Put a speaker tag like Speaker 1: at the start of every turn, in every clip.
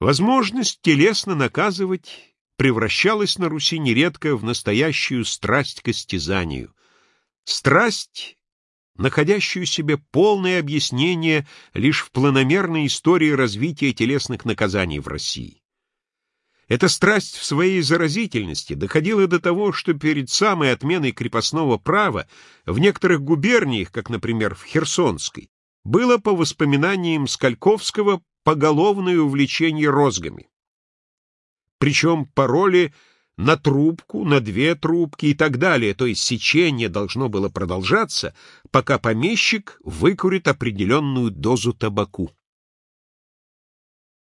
Speaker 1: Возможность телесно наказывать превращалась на Руси нередко в настоящую страсть к истязанию. Страсть, находящую себе полное объяснение лишь в планомерной истории развития телесных наказаний в России. Эта страсть в своей заразительности доходила до того, что перед самой отменой крепостного права в некоторых губерниях, как, например, в Херсонской, было, по воспоминаниям Скальковского, поголовное увлечение розгами. Причем пароли на трубку, на две трубки и так далее, то есть сечение должно было продолжаться, пока помещик выкурит определенную дозу табаку.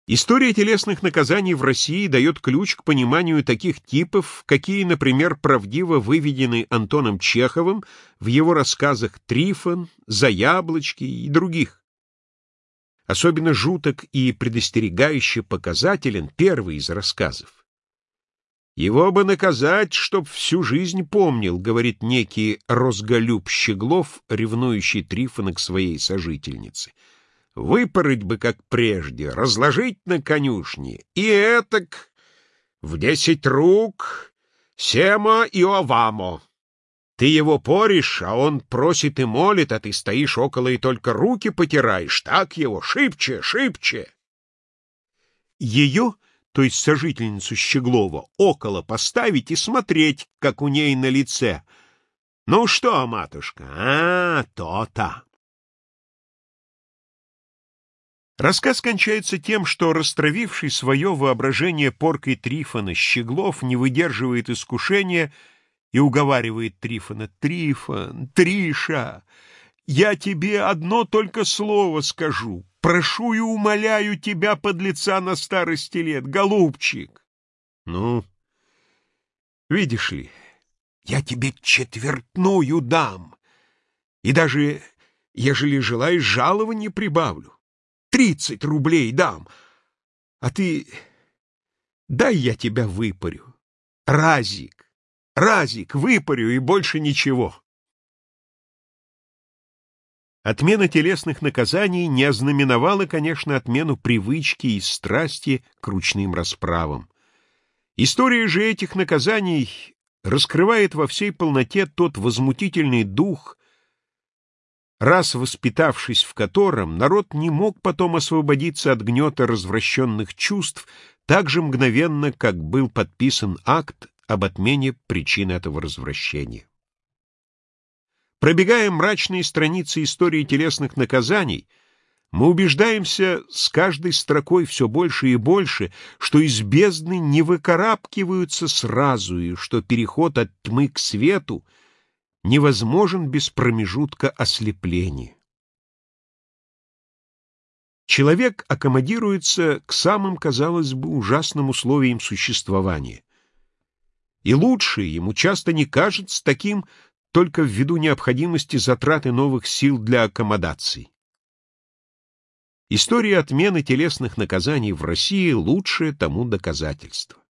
Speaker 1: История телесных наказаний в России дает ключ к пониманию таких типов, какие, например, правдиво выведены Антоном Чеховым в его рассказах «Трифон», «За яблочки» и других. Особенно жуток и предостерегающе показателен первый из рассказов. «Его бы наказать, чтоб всю жизнь помнил», — говорит некий Розголюб Щеглов, ревнующий Трифона к своей сожительнице. «Выпороть бы, как прежде, разложить на конюшне, и этак в десять рук сема и овамо». Ты его поришь, а он просит и молит, а ты стоишь около и только руки потираешь. Так его, шибче, шибче. Ее, то есть сожительницу Щеглова, около поставить и смотреть, как у ней на лице. Ну что, матушка, а, то-то. Рассказ кончается тем, что растравивший свое воображение поркой Трифона Щеглов не выдерживает искушения — и уговаривает Трифона. «Трифон, Триша, я тебе одно только слово скажу. Прошу и умоляю тебя, под лица на старости лет, голубчик!» «Ну, видишь ли, я тебе четвертную дам, и даже, ежели желаешь, жалование прибавлю. Тридцать рублей дам, а ты... Дай я тебя выпарю, разик!» Разик, выпарю и больше ничего. Отмена телесных наказаний не ознаменовала, конечно, отмену привычки и страсти к ручным расправам. История же этих наказаний раскрывает во всей полноте тот возмутительный дух, раз воспитавшись в котором, народ не мог потом освободиться от гнета развращенных чувств так же мгновенно, как был подписан акт об отмене причин этого развращения. Пробегая мрачные страницы истории телесных наказаний, мы убеждаемся с каждой строкой все больше и больше, что из бездны не выкарабкиваются сразу, и что переход от тьмы к свету невозможен без промежутка ослепления. Человек аккомодируется к самым, казалось бы, ужасным условиям существования и лучшее ему часто не кажется таким только ввиду необходимости затраты новых сил для аккомодаций. История отмены телесных наказаний в России — лучшее тому доказательство.